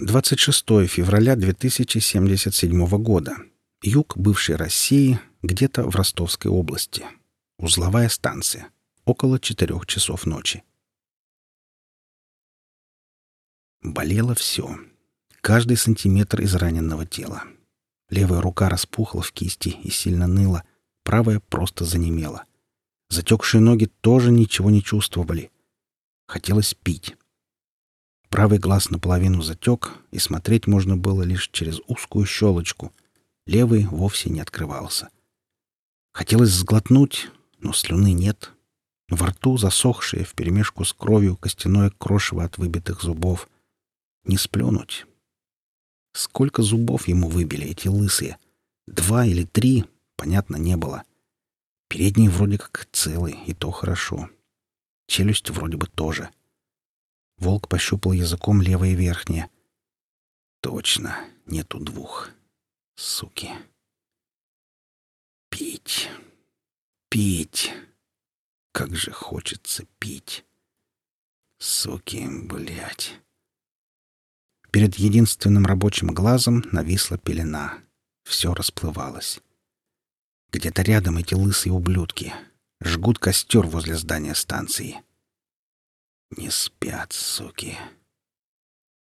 26 февраля 2077 года. Юг бывшей России, где-то в Ростовской области. Узловая станция. Около четырех часов ночи. Болело все. Каждый сантиметр израненного тела. Левая рука распухла в кисти и сильно ныла, правая просто занемела. Затекшие ноги тоже ничего не чувствовали. Хотелось пить. Правый глаз наполовину затек, и смотреть можно было лишь через узкую щелочку. Левый вовсе не открывался. Хотелось сглотнуть, но слюны нет. Во рту засохшее вперемешку с кровью костяное крошево от выбитых зубов. Не сплюнуть. Сколько зубов ему выбили эти лысые? Два или три? Понятно, не было. Передний вроде как целый, и то хорошо. Челюсть вроде бы тоже. Волк пощупал языком левое верхнее. Точно, нету двух. Суки. Пить. Пить. Как же хочется пить. Суки, блядь. Перед единственным рабочим глазом нависла пелена. Все расплывалось. Где-то рядом эти лысые ублюдки. Жгут костер возле здания станции. Не спят, суки.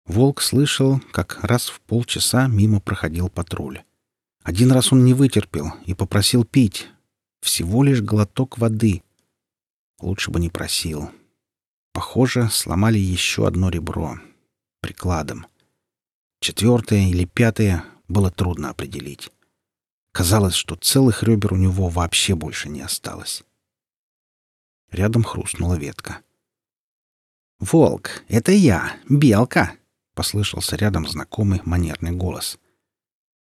Волк слышал, как раз в полчаса мимо проходил патруль. Один раз он не вытерпел и попросил пить. Всего лишь глоток воды. Лучше бы не просил. Похоже, сломали еще одно ребро. Прикладом. Четвертое или пятое было трудно определить. Казалось, что целых ребер у него вообще больше не осталось. Рядом хрустнула ветка. «Волк, это я, Белка!» — послышался рядом знакомый манерный голос.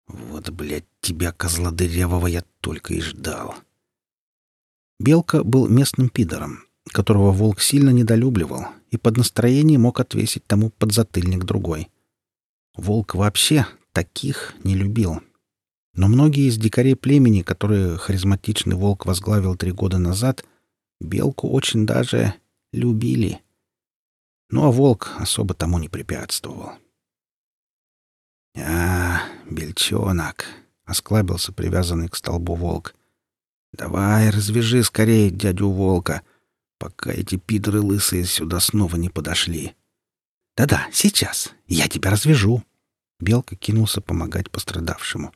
«Вот, блядь, тебя, козла дырявого, я только и ждал!» Белка был местным пидором, которого волк сильно недолюбливал, и под настроение мог отвесить тому подзатыльник другой. Волк вообще таких не любил. Но многие из дикарей племени, которые харизматичный волк возглавил три года назад, белку очень даже любили — ну а волк особо тому не препятствовал. «А, бельчонок!» — осклабился привязанный к столбу волк. «Давай, развяжи скорее дядю волка, пока эти пидоры лысые сюда снова не подошли». «Да-да, сейчас. Я тебя развяжу». Белка кинулся помогать пострадавшему.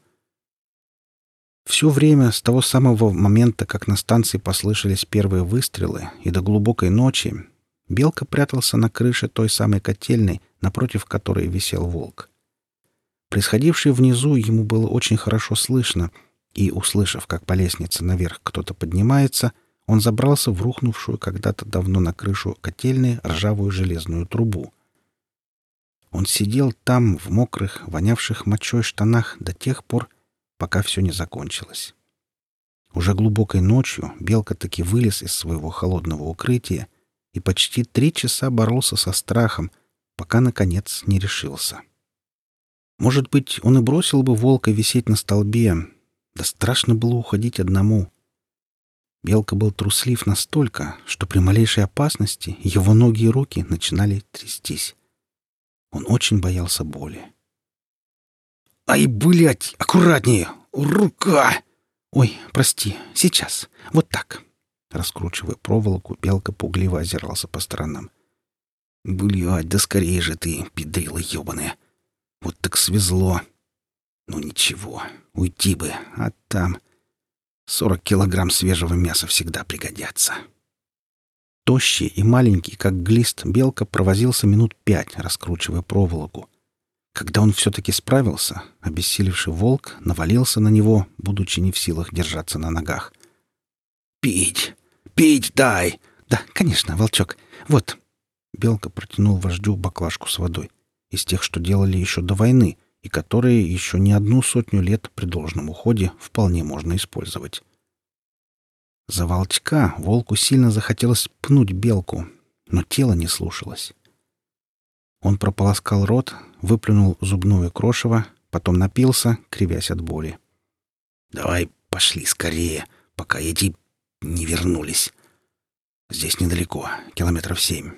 Все время, с того самого момента, как на станции послышались первые выстрелы, и до глубокой ночи, Белка прятался на крыше той самой котельной, напротив которой висел волк. Происходившее внизу ему было очень хорошо слышно, и, услышав, как по лестнице наверх кто-то поднимается, он забрался в рухнувшую когда-то давно на крышу котельной ржавую железную трубу. Он сидел там, в мокрых, вонявших мочой штанах до тех пор, пока все не закончилось. Уже глубокой ночью Белка таки вылез из своего холодного укрытия и почти три часа боролся со страхом, пока, наконец, не решился. Может быть, он и бросил бы волка висеть на столбе, да страшно было уходить одному. Белка был труслив настолько, что при малейшей опасности его ноги и руки начинали трястись. Он очень боялся боли. «Ай, блядь! Аккуратнее! Рука!» «Ой, прости, сейчас. Вот так. Раскручивая проволоку, белка пугливо озирался по сторонам. «Блядь, да скорее же ты, педрила ебаная! Вот так свезло! Ну ничего, уйти бы, а там сорок килограмм свежего мяса всегда пригодятся!» Тощий и маленький, как глист, белка провозился минут пять, раскручивая проволоку. Когда он все-таки справился, обессилевший волк навалился на него, будучи не в силах держаться на ногах. «Пить! Пить дай!» «Да, конечно, волчок. Вот». Белка протянул вождю баклажку с водой. Из тех, что делали еще до войны, и которые еще не одну сотню лет при должном уходе вполне можно использовать. За волчка волку сильно захотелось пнуть белку, но тело не слушалось. Он прополоскал рот, выплюнул зубное крошево, потом напился, кривясь от боли. «Давай пошли скорее, пока эти не вернулись. Здесь недалеко, километров семь.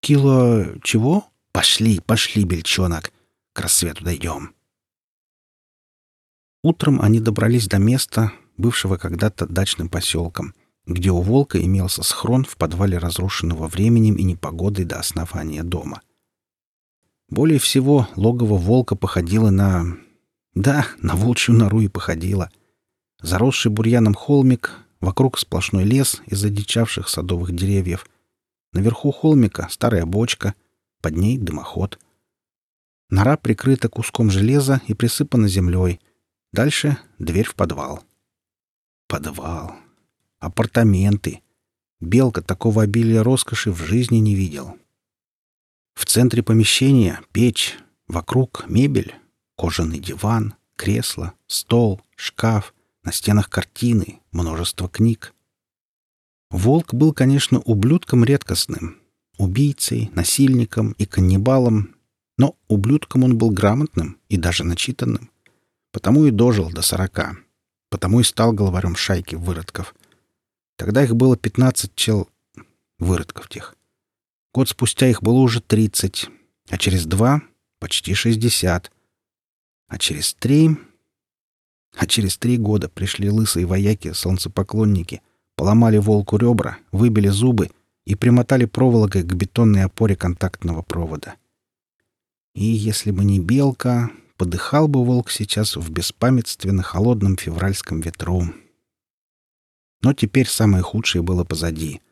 Кило чего? Пошли, пошли, бельчонок. К рассвету дойдем. Утром они добрались до места, бывшего когда-то дачным поселком, где у волка имелся схрон в подвале разрушенного временем и непогодой до основания дома. Более всего, логово волка походило на... Да, на волчью нору и походило. Заросший бурьяном холмик, вокруг сплошной лес из одичавших садовых деревьев. Наверху холмика старая бочка, под ней дымоход. Нора прикрыта куском железа и присыпана землей. Дальше дверь в подвал. Подвал. Апартаменты. Белка такого обилия роскоши в жизни не видел. В центре помещения печь, вокруг мебель, кожаный диван, кресло, стол, шкаф, на стенах картины, множество книг. Волк был, конечно, ублюдком редкостным, убийцей, насильником и каннибалом, но ублюдком он был грамотным и даже начитанным. Потому и дожил до сорока. Потому и стал главарем шайки выродков. Тогда их было пятнадцать чел... выродков тех. Год спустя их было уже тридцать, а через два — почти шестьдесят. А через три... А через три года пришли лысые вояки-солнцепоклонники, поломали волку ребра, выбили зубы и примотали проволокой к бетонной опоре контактного провода. И если бы не белка, подыхал бы волк сейчас в беспамятстве на холодном февральском ветру. Но теперь самое худшее было позади.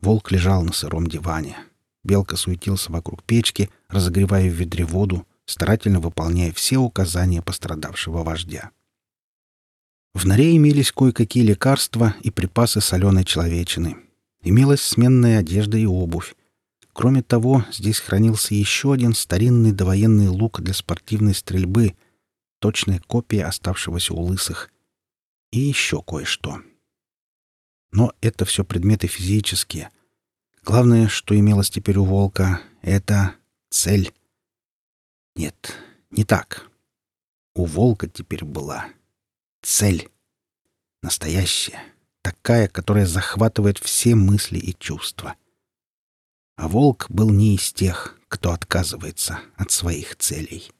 Волк лежал на сыром диване. Белка суетился вокруг печки, разогревая в ведре воду, старательно выполняя все указания пострадавшего вождя. В норе имелись кое-какие лекарства и припасы соленой человечины. Имелась сменная одежда и обувь. Кроме того, здесь хранился еще один старинный довоенный лук для спортивной стрельбы, точная копия оставшегося у лысых. И еще кое-что. Но это все предметы физические — Главное, что имелось теперь у волка, — это цель. Нет, не так. У волка теперь была цель. Настоящая, такая, которая захватывает все мысли и чувства. А волк был не из тех, кто отказывается от своих целей.